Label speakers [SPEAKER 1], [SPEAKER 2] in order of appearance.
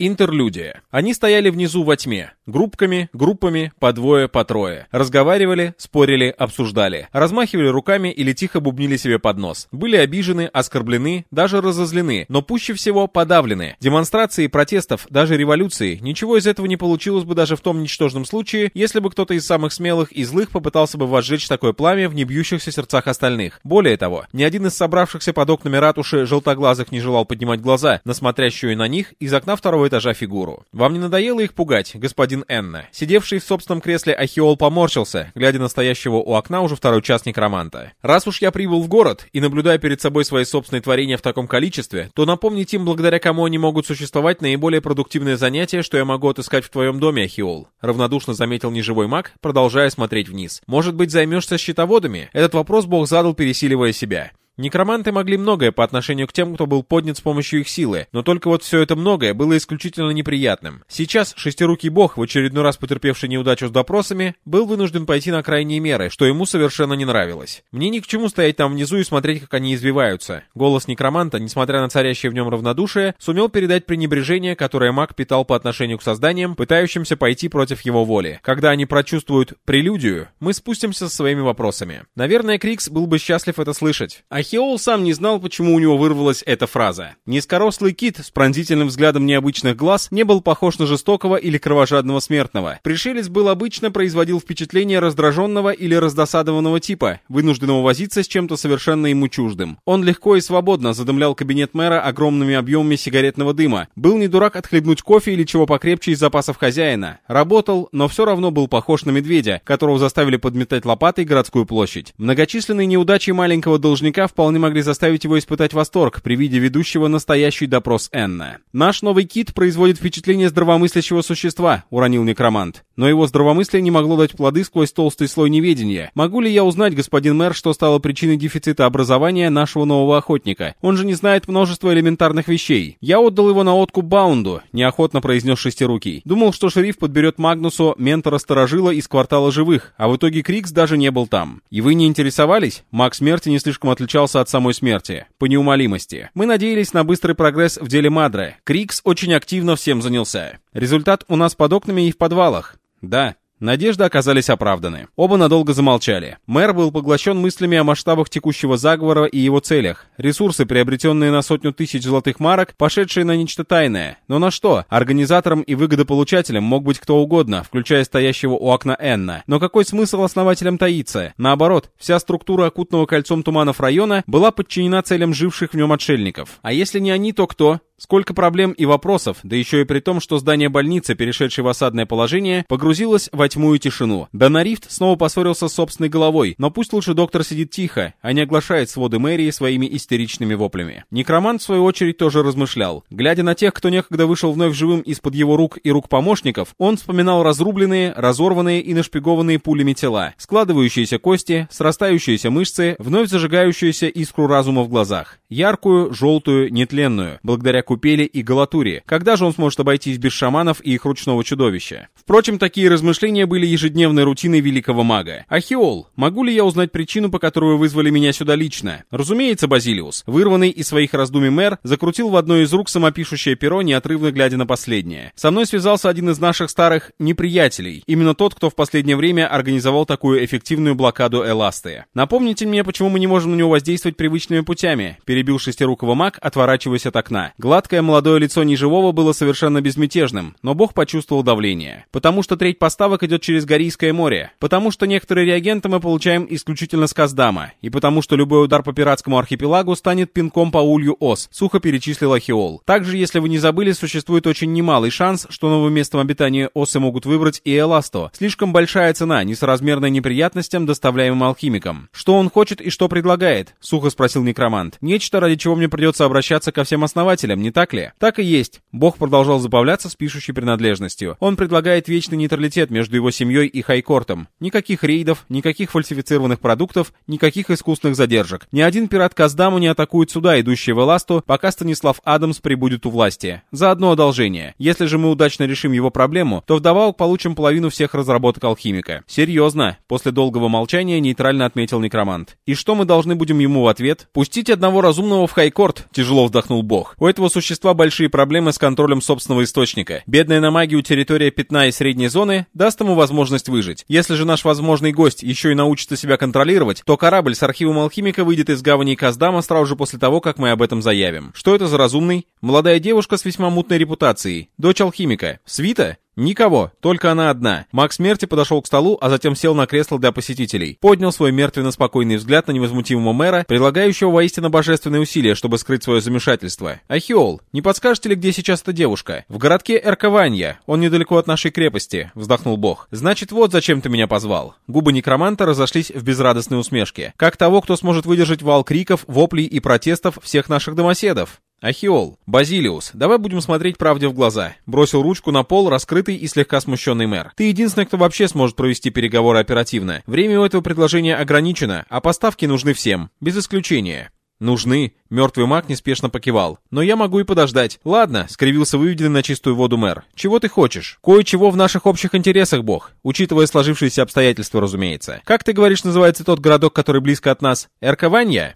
[SPEAKER 1] Интерлюдия. Они стояли внизу во тьме, группками, группами, по двое, по трое. Разговаривали, спорили, обсуждали. Размахивали руками или тихо бубнили себе под нос. Были обижены, оскорблены, даже разозлены, но пуще всего подавлены. Демонстрации протестов, даже революции, ничего из этого не получилось бы даже в том ничтожном случае, если бы кто-то из самых смелых и злых попытался бы возжечь такое пламя в небьющихся сердцах остальных. Более того, ни один из собравшихся под окнами ратуши желтоглазых не желал поднимать глаза на смотрящую на них из окна второго второго этажа фигуру. «Вам не надоело их пугать, господин Энна?» Сидевший в собственном кресле Ахиол поморщился, глядя на стоящего у окна уже второй час некроманта. «Раз уж я прибыл в город и наблюдаю перед собой свои собственные творения в таком количестве, то напомнить им, благодаря кому они могут существовать, наиболее продуктивное занятие, что я могу отыскать в твоем доме, Ахиол», равнодушно заметил неживой маг, продолжая смотреть вниз. «Может быть, займешься счетоводами?» Этот вопрос Бог задал, пересиливая себя. Некроманты могли многое по отношению к тем, кто был поднят с помощью их силы, но только вот все это многое было исключительно неприятным. Сейчас шестирукий бог, в очередной раз потерпевший неудачу с допросами, был вынужден пойти на крайние меры, что ему совершенно не нравилось. Мне ни к чему стоять там внизу и смотреть, как они извиваются. Голос некроманта, несмотря на царящее в нем равнодушие, сумел передать пренебрежение, которое маг питал по отношению к созданиям, пытающимся пойти против его воли. Когда они прочувствуют прелюдию, мы спустимся со своими вопросами. Наверное, Крикс был бы счастлив это слышать. А Хеол сам не знал, почему у него вырвалась эта фраза. Низкорослый кит с пронзительным взглядом необычных глаз не был похож на жестокого или кровожадного смертного. Пришелец был обычно производил впечатление раздраженного или раздосадованного типа, вынужденного возиться с чем-то совершенно ему чуждым. Он легко и свободно задымлял кабинет мэра огромными объемами сигаретного дыма. Был не дурак отхлебнуть кофе или чего покрепче из запасов хозяина. Работал, но все равно был похож на медведя, которого заставили подметать лопатой городскую площадь. Многочисленные неудачи маленького должника вполне могли заставить его испытать восторг при виде ведущего настоящий допрос Энна. «Наш новый кит производит впечатление здравомыслящего существа», — уронил некромант. Но его здравомыслие не могло дать плоды сквозь толстый слой неведения. Могу ли я узнать, господин мэр, что стало причиной дефицита образования нашего нового охотника? Он же не знает множество элементарных вещей. Я отдал его на откуп Баунду, неохотно произнес шестирукий. Думал, что шериф подберет Магнусу ментора-сторожила из квартала живых, а в итоге Крикс даже не был там. И вы не интересовались? Маг смерти не слишком отличался отличался от самой смерти, по неумолимости. Мы надеялись на быстрый прогресс в деле Мадре. Крикс очень активно всем занялся. Результат у нас под окнами и в подвалах. Да, Надежды оказались оправданы. Оба надолго замолчали. Мэр был поглощен мыслями о масштабах текущего заговора и его целях. Ресурсы, приобретенные на сотню тысяч золотых марок, пошедшие на нечто тайное. Но на что? Организатором и выгодополучателем мог быть кто угодно, включая стоящего у окна Энна. Но какой смысл основателям таиться? Наоборот, вся структура окутного кольцом туманов района была подчинена целям живших в нем отшельников. А если не они, то кто? Сколько проблем и вопросов, да еще и при том, что здание больницы, перешедшее в осадное положение, погрузилось во тьму и тишину. Донарифт снова поссорился с собственной головой, но пусть лучше доктор сидит тихо, а не оглашает своды мэрии своими истеричными воплями. Некромант, в свою очередь, тоже размышлял. Глядя на тех, кто некогда вышел вновь живым из-под его рук и рук помощников, он вспоминал разрубленные, разорванные и нашпигованные пулями тела, складывающиеся кости, срастающиеся мышцы, вновь зажигающуюся искру разума в глазах. Яркую, желтую, нетленную, благодаря Купели и Галатуре. Когда же он сможет обойтись без шаманов и их ручного чудовища? Впрочем, такие размышления были ежедневной рутиной великого мага. Ахиол, могу ли я узнать причину, по которой вы вызвали меня сюда лично? Разумеется, Базилиус. Вырванный из своих раздумий мэр закрутил в одно из рук самопишущее перо, неотрывно глядя на последнее. Со мной связался один из наших старых неприятелей. Именно тот, кто в последнее время организовал такую эффективную блокаду Эласты. Напомните мне, почему мы не можем на него воздействовать привычными путями, перебил шестирукого маг, отворачиваясь от окна. Гладкое молодое лицо неживого было совершенно безмятежным, но бог почувствовал давление. Потому что треть поставок идет через Горийское море. Потому что некоторые реагенты мы получаем исключительно с Каздама. И потому что любой удар по пиратскому архипелагу станет пинком по улью ос, сухо перечислил Ахиол. Также, если вы не забыли, существует очень немалый шанс, что новым местом обитания осы могут выбрать и Эласто. Слишком большая цена, несоразмерная неприятностям, доставляемым алхимикам. Что он хочет и что предлагает? Сухо спросил некромант. Нечто, ради чего мне придется обращаться ко всем основателям, не так ли? Так и есть. Бог продолжал забавляться с пишущей принадлежностью. Он предлагает вечный нейтралитет между его семьей и Хайкортом. Никаких рейдов, никаких фальсифицированных продуктов, никаких искусственных задержек. Ни один пират Каздаму не атакует суда, идущие в Эласту, пока Станислав Адамс прибудет у власти. За одно одолжение. Если же мы удачно решим его проблему, то вдобавок получим половину всех разработок алхимика. Серьезно. После долгого молчания нейтрально отметил некромант. И что мы должны будем ему в ответ? Пустить одного разумного в Хайкорт, тяжело вздохнул Бог. У этого существа большие проблемы с контролем собственного источника. Бедная на магию территория пятна и средней зоны даст ему возможность выжить. Если же наш возможный гость еще и научится себя контролировать, то корабль с архивом алхимика выйдет из гавани Каздама сразу же после того, как мы об этом заявим. Что это за разумный? Молодая девушка с весьма мутной репутацией. Дочь алхимика. Свита? Никого, только она одна. Маг смерти подошел к столу, а затем сел на кресло для посетителей. Поднял свой мертвенно-спокойный взгляд на невозмутимого мэра, предлагающего воистину божественные усилия, чтобы скрыть свое замешательство. «Ахиол, не подскажете ли, где сейчас эта девушка?» «В городке Эркованья. Он недалеко от нашей крепости», — вздохнул бог. «Значит, вот зачем ты меня позвал». Губы некроманта разошлись в безрадостной усмешке. «Как того, кто сможет выдержать вал криков, воплей и протестов всех наших домоседов». «Ахиол, Базилиус, давай будем смотреть правде в глаза», — бросил ручку на пол раскрытый и слегка смущенный мэр. «Ты единственный, кто вообще сможет провести переговоры оперативно. Время у этого предложения ограничено, а поставки нужны всем, без исключения». «Нужны?» — мертвый маг неспешно покивал. «Но я могу и подождать». «Ладно», — скривился выведенный на чистую воду мэр. «Чего ты хочешь?» «Кое-чего в наших общих интересах, бог. Учитывая сложившиеся обстоятельства, разумеется. Как ты говоришь, называется тот городок, который близко от нас? Эркованья?»